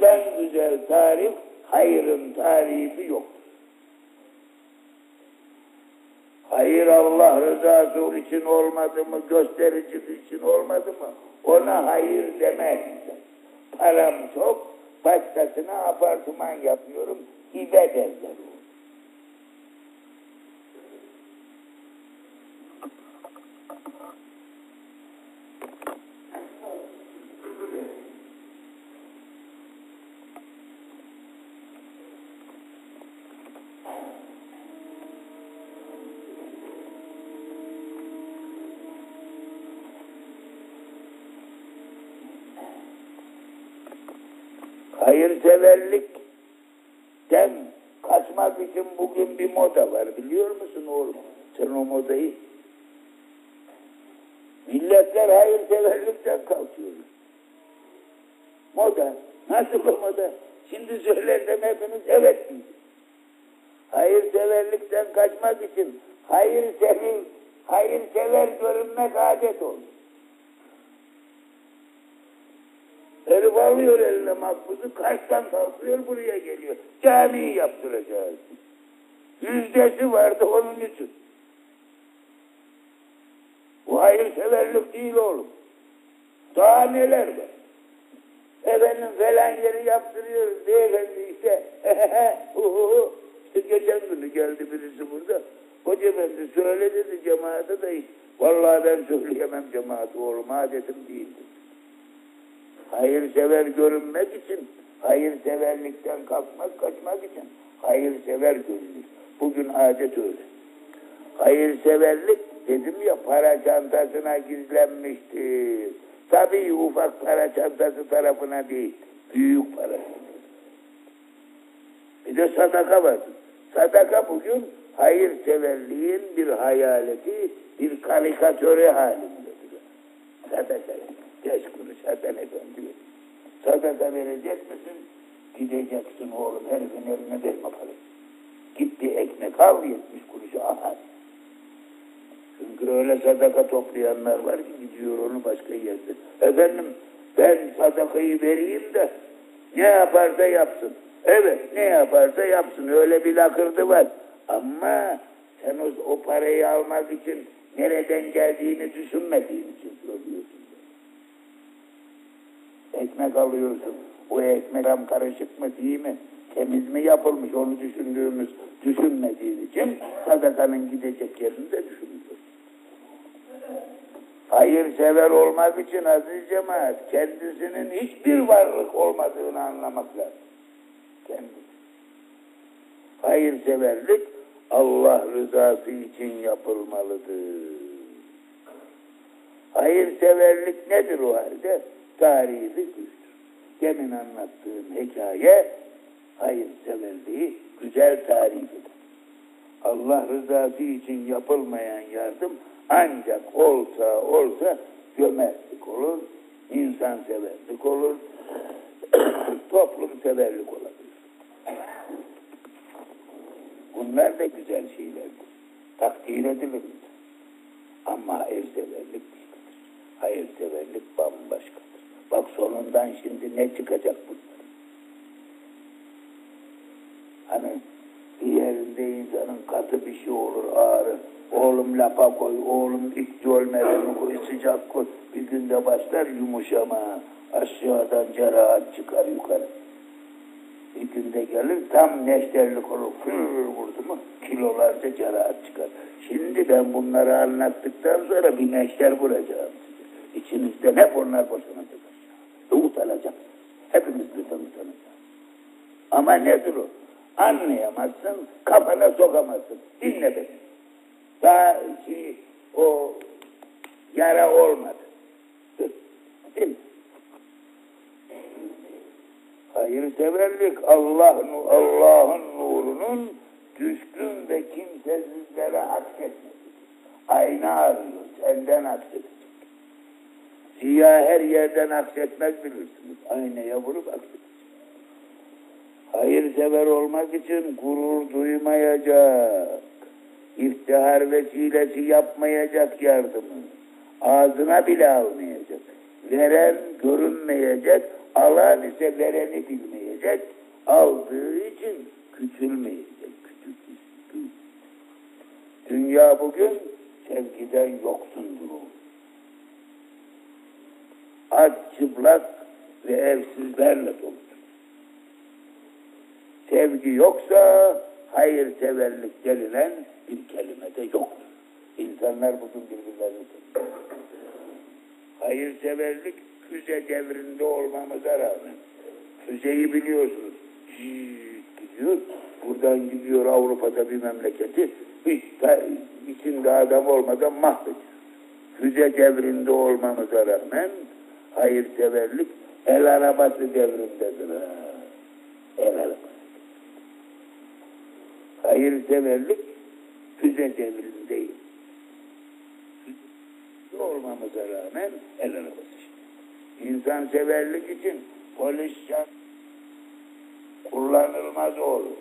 bundan güzel tarif, hayırın tarifi yoktur. Hayır Allah rızası için olmadı mı, göstericisi için olmadı mı? Ona hayır demez. Param çok, başkasına apartman yapıyorum, hibe derler. Hayırseverlikten kaçmak için bugün bir moda var biliyor musun oğlum? Sen o modayı. Milletler hayırseverlikten kalkıyor. Moda. Nasıl o moda? Şimdi söylersem hepiniz evet diyeceksiniz. Hayırseverlikten kaçmak için hayırsever, hayırsever görünmek adet oldu. Makbuzu, kaçtan kalkıyor buraya geliyor. Camiyi yaptıracağız. Yüzdesi vardı onun için. Bu hayırseverlik değil oğlum. Daha neler var. Efendim falan yeri yaptırıyoruz beyefendi işte. İşte geçen günü geldi birisi burada. Hoca efendi söyle dedi cemaate de vallahi ben söyleyemem cemaat oğlum adetim değildir. Hayırsever görünmek için, hayırseverlikten kalkmak, kaçmak için hayırsever görünür. Bugün adet öyle. Hayırseverlik dedim ya para çantasına gizlenmiştir. Tabii ufak para çantası tarafına değil, büyük para. Bir de sadaka var. Sadaka bugün hayırseverliğin bir hayaleti, bir karikatörü halindedir. Sadaka. Beş kuruş Hasan Efendi. Sadaka verecek misin? Gideceksin oğlum herifin eline verme parası. Git bir ekmek al yetmiş kuruşu aha. Çünkü öyle sadaka toplayanlar var ki gidiyor onu başka yerde. Efendim ben sadakayı vereyim de ne yaparsa yapsın. Evet ne yaparsa yapsın öyle bir lakırdı var. Ama sen o, o parayı almak için nereden geldiğini düşünmediğin için söylüyorsun. Ekmek alıyorsun. O ekmek tam karışık mı değil mi? Temiz mi yapılmış onu düşündüğümüz düşünmediğin için sadakanın gidecek yerini de düşünmüyorsun. Hayırsever olmak için aziz cemaat kendisinin hiçbir varlık olmadığını anlamak lazım. Kendisi. Hayırseverlik Allah rızası için yapılmalıdır. Hayırseverlik nedir o halde? Tarihi güçtür. Demin anlattığım hikaye hayırseverliği güzel tarifidir. Allah rızası için yapılmayan yardım ancak olsa olsa cömertlik olur, insan severlik olur, toplum severlik olabilir. Bunlar da güzel şeylerdir. Takdir edilir. Ama hayırseverlik değildir. Hayırseverlik bambaşkadır. Bak sonundan şimdi ne çıkacak bunlar? Hani bir yerinde insanın katı bir şey olur ağrı. Oğlum lapa koy, oğlum ikci olmadan koy, sıcak koy. Bir günde başlar yumuşama. Aşağıdan cerahat çıkar yukarı. Bir günde gelir tam neşterlik olur. Fır vurdu mu kilolarca cerahat çıkar. Şimdi ben bunları anlattıktan sonra bir neşter vuracağım size. İçinizde hep onlar boşanacak. Hepimiz utanacağız. Ama nedir o? Anlayamazsın, kafana sokamazsın. Dinle beni. Daha şey, o yara olmadı. Dinle. Hayırseverlik Allah Allah'ın nurunun düşkün ve kimsesizlere aksetmesidir. Ayna arıyor, senden aksetecek. Ziya her yerden aksetmez bilirsiniz. Aynaya vurup aksetecek. Hayırsever olmak için gurur duymayacak. İftihar vesilesi yapmayacak yardımı. Ağzına bile almayacak. Veren görünmeyecek, alan ise vereni bilmeyecek. Aldığı için küçülmeyecek. Küçük küçük. Dünya bugün sevgiden yoksundur o. Aç, çıplak ve evsizlerle doludur. Sevgi yoksa hayırseverlik denilen bir kelime de yoktur. İnsanlar bugün birbirlerini seviyor. Hayırseverlik füze devrinde olmamıza rağmen füzeyi biliyorsunuz. Zıt gidiyor. Buradan gidiyor Avrupa'da bir memleketi. Hiç da, içinde adam olmadan mahvediyor. Füze devrinde olmamıza rağmen hayırseverlik el arabası devrindedir. El arabası. Hayırseverlik füze devrindeyiz. olmamıza rağmen el arabası. İnsan severlik için polis şart kullanılmaz olur.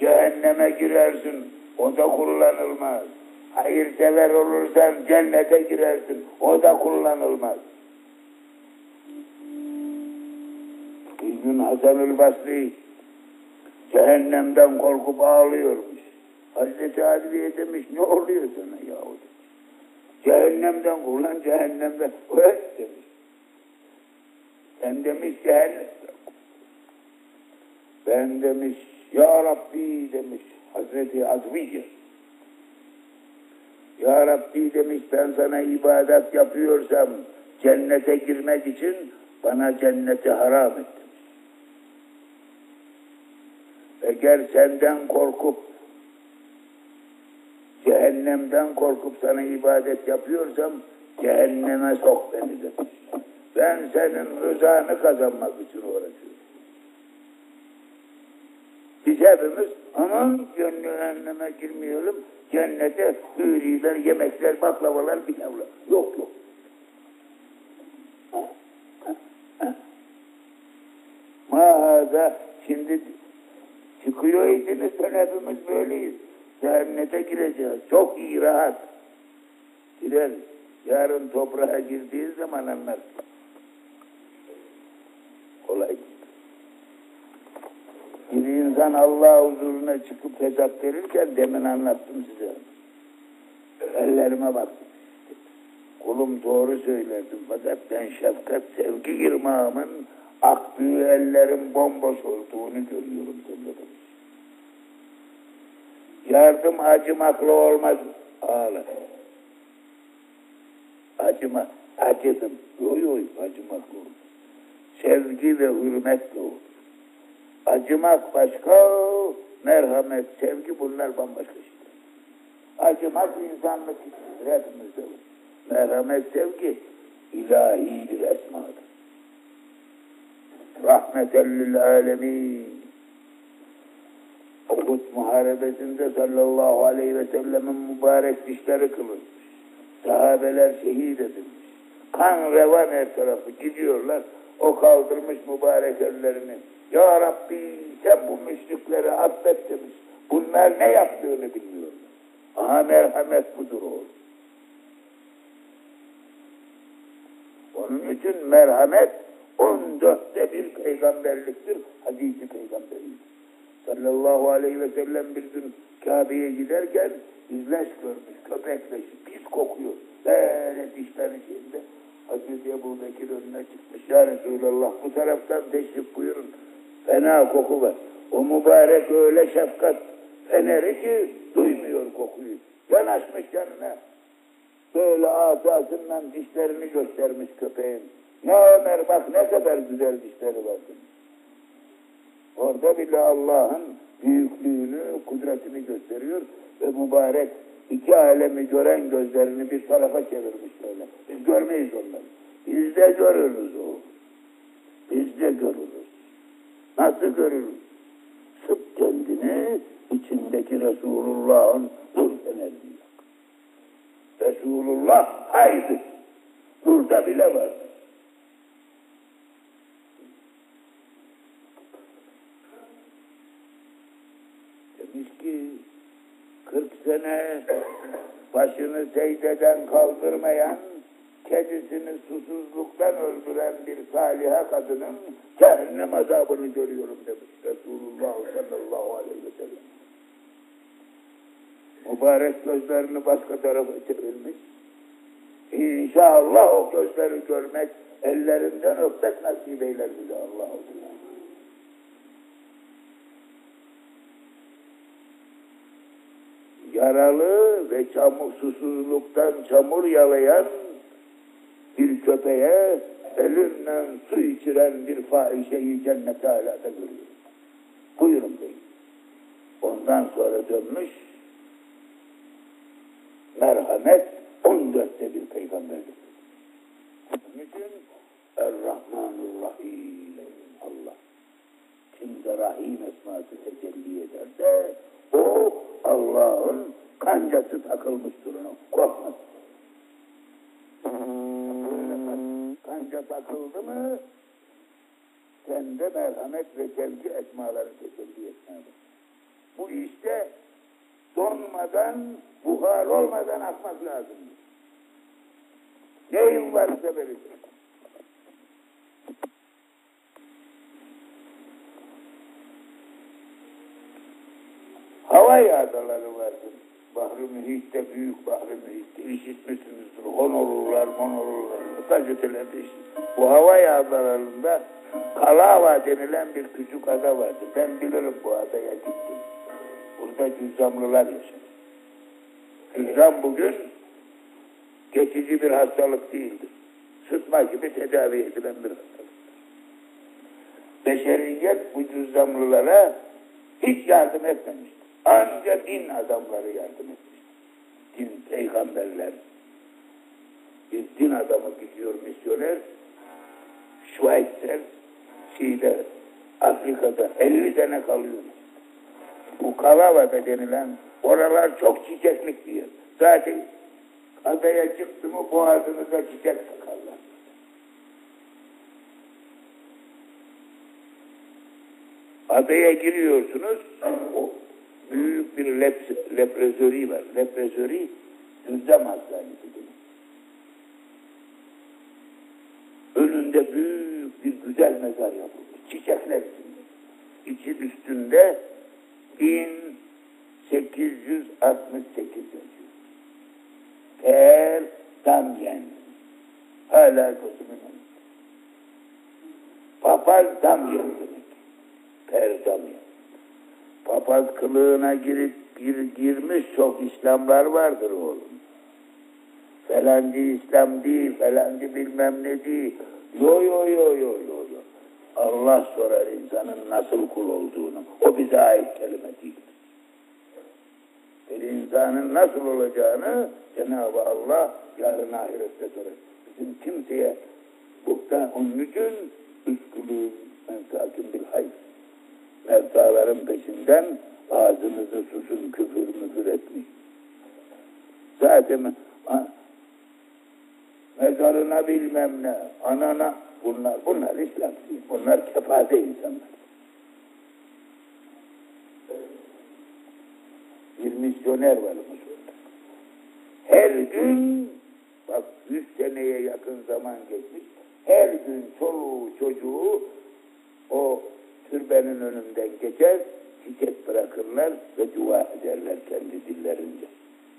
Cehenneme girersin, o da kullanılmaz. Hayırsever olursan cennete girersin, o da kullanılmaz. Gün Hasan-ül Basri cehennemden korkup ağlıyormuş. Hazreti Ali'ye demiş ne oluyor sana yahu demiş. Cehennemden kullan cehennemden. Evet demiş. Sen demiş cehennem. Ben demiş ya Rabbi demiş Hazreti Azmiye. Ya Rabbi demiş ben sana ibadet yapıyorsam cennete girmek için bana cenneti haram et. Eğer senden korkup cehennemden korkup sana ibadet yapıyorsam cehenneme sok beni demiş. Ben senin rızanı kazanmak için uğraşıyorum. Hepimiz aman cehenneme girmeyelim. Cennete huriler, yemekler, baklavalar, pilavlar. Yok yok. Mahada şimdi çıkıyor içinizden hepimiz böyleyiz. Cennete gireceğiz. Çok iyi rahat. Girer. Yarın toprağa girdiği zaman anlarsın. Bir insan Allah huzuruna çıkıp hesap verirken demin anlattım size. Ellerime baktım. Kulum doğru söylerdim fakat ben şefkat sevgi irmağımın aktığı ellerin bomboş olduğunu görüyorum dedim. Yardım acımakla olmaz. Ağla. Acıma, acıdım. Yoy yoy acımakla olur. Sevgi ve hürmetle olur. Acımak başka, merhamet, sevgi bunlar bambaşka şeyler. Acımak insanlık içindir, hepimizde. Merhamet, sevgi ilahi bir esmadır. Rahmeten lil alemin. Uhud muharebesinde sallallahu aleyhi ve sellemin mübarek dişleri kılınmış. Sahabeler şehit edilmiş. Kan revan her tarafı gidiyorlar. O kaldırmış mübarek ellerini. Ya Rabbi sen bu müşrikleri affet demiş. Bunlar ne yaptığını bilmiyorlar. Aha merhamet budur oğlum. Onun için merhamet on dörtte bir peygamberliktir. Hadisi peygamberlik. Sallallahu aleyhi ve sellem bir gün Kabe'ye giderken izleş görmüş, köpekleş, pis kokuyor. Böyle dişlerin içinde. Hazreti Ebu Bekir önüne çıkmış. Ya Resulallah bu taraftan teşrif buyurun. Fena koku var. O mübarek öyle şefkat feneri ki duymuyor kokuyu. Yanaşmış yanına. Böyle asasından dişlerini göstermiş köpeğin. Ne Ömer bak ne kadar güzel dişleri var. Orada bile Allah'ın büyüklüğünü, kudretini gösteriyor ve mübarek iki alemi gören gözlerini bir tarafa çevirmiş böyle. Biz görmeyiz onları. Biz de görürüz o. Biz de görürüz. Nasıl görürüz? Sıp kendini içindeki Resulullah'ın nur fenerliği. Resulullah haydi. Burada bile var. Demiş ki 40 sene başını secdeden kaldırmayan kedisini susuzluktan öldüren bir saliha kadının cehennem azabını görüyorum demiş Resulullah sallallahu aleyhi ve sellem. Mübarek gözlerini başka tarafa çevirmiş. İnşallah o gözleri görmek, ellerinden öpmek nasip eyler bize Allah-u Yaralı ve çamur, susuzluktan çamur yalayan bir köpeğe elinden su içiren bir fahişeyi cennete alada görüyor. Buyurun bey. Ondan sonra dönmüş merhamet 14'te bir peygamberdir. İçin Er-Rahmanur-Rahim Allah. Kimde Rahim esması tecelli ederse o Allah'ın kancası takılmıştır ona. Korkmaz. Kanca takıldı mı sende merhamet ve sevgi esmaları tecelli etmelidir. Bu işte donmadan, buhar olmadan akmak lazım. Neyin varsa verecek. Hava yağdaları vardır. Bahri Mühit'te, büyük Bahri Mühit'te işitmişsinizdir. Honorurlar, monorurlar. Gazetelerde işit. Bu hava yağdalarında Kalava denilen bir küçük ada vardı. Ben bilirim bu adaya gittim. Burada cüzzamlılar yaşar. Cüzzam bugün geçici bir hastalık değildir. Sıtma gibi tedavi edilen bir hastalık. Beşeriyet bu cüzzamlılara hiç yardım etmemiştir. Ancak din adamları yardım etmiştir. Din peygamberler. Bir din adamı gidiyor misyoner. Şuayser şeyde Afrika'da 50 sene kalıyor. Bu Kalava'da denilen oralar çok çiçeklik bir yer. Zaten adaya çıktı mı boğazınıza çiçek takarlar. Adaya giriyorsunuz, büyük bir lep, leprezori var. Leprezori düzlem hastanesi demek. Önünde büyük bir güzel mezar yapılmış. Çiçekler içinde. İçi üstünde 1868 yazıyor. Per Damien. Hala gözümün önünde. Papaz Damien demek. Papaz kılığına girip gir, girmiş çok İslamlar vardır oğlum. Falancı İslam değil, falancı bilmem ne değil. Yo yo yo yo yo yo. Allah sorar insanın nasıl kul olduğunu. O bize ait kelime değildir. Bir insanın nasıl olacağını Cenab-ı Allah yarın ahirette sorar. Bizim kimseye buktan onun için üskülü mensakin bil hayr. Mevtaların peşinden ağzınızı susun küfür müfür etmeyin. Zaten mezarına bilmem ne, anana bunlar, bunlar İslam değil. Bunlar kefaze insanlar. Bir misyoner varmış orada. Her gün, bak yüz seneye yakın zaman geçmiş, her gün çoluğu çocuğu o türbenin önünden geçer, çiçek bırakırlar ve dua ederler kendi dillerince.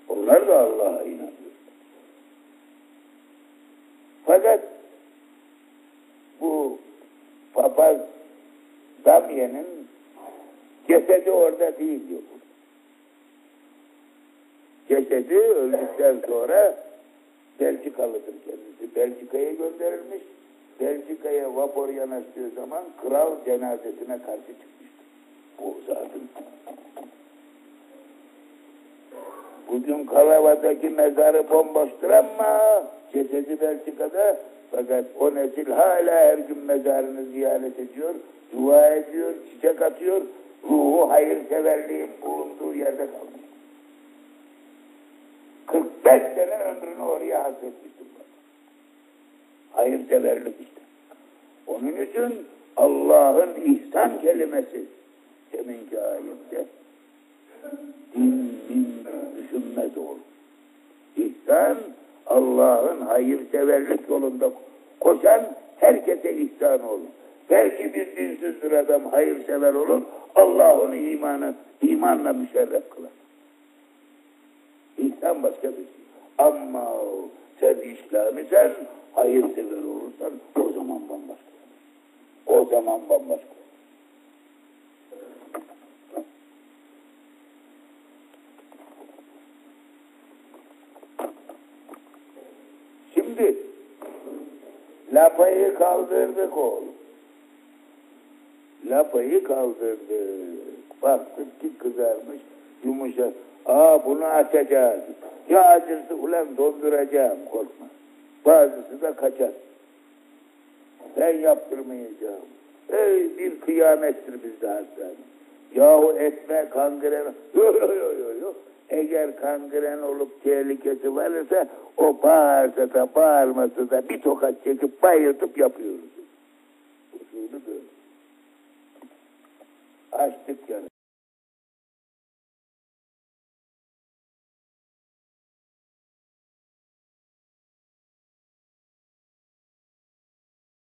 Onlar da Allah'a inanıyor. Fakat bu papaz Damye'nin cesedi orada değil diyor. Cesedi öldükten sonra Belçikalıdır kendisi. Belçika'ya gönderilmiş. Belçika'ya vapur yanaştığı zaman kral cenazesine karşı çıkmıştır. Bu zatın. Bugün Kalava'daki mezarı bomboştur ama cesedi Belçika'da fakat o nesil hala her gün mezarını ziyaret ediyor, dua ediyor, çiçek atıyor, ruhu hayırseverliğin bulunduğu yerde kalmış. 45 sene ömrünü oraya hasretmiştir. Hayırseverlik işte. Onun için Allah'ın ihsan kelimesi deminki ayette din min düşünmez olur. İhsan Allah'ın hayırseverlik yolunda koşan herkese ihsan olur. Belki bir dinsizdir adam hayırsever olur. Allah onu imanı, imanla müşerref kılar. İhsan başka bir şey. Ama sen İslami sen hayırsever olursan o zaman bambaşka. O zaman bambaşka. Şimdi lapayı kaldırdık oğlum. Lapayı kaldırdık. Baktık ki kızarmış, yumuşak. Aa bunu açacağız. Ya acırsı ulan donduracağım korkma. Bazısı da kaçar. Ben yaptırmayacağım. Ey bir kıyamettir bizde hastane. Yahu etme kangren. Yo yo yo yo yo. Eğer kangren olup tehlikesi varsa o bağırsa da bağırmasa da bir tokat çekip bayıltıp yapıyoruz. Usulü böyle. Açtık.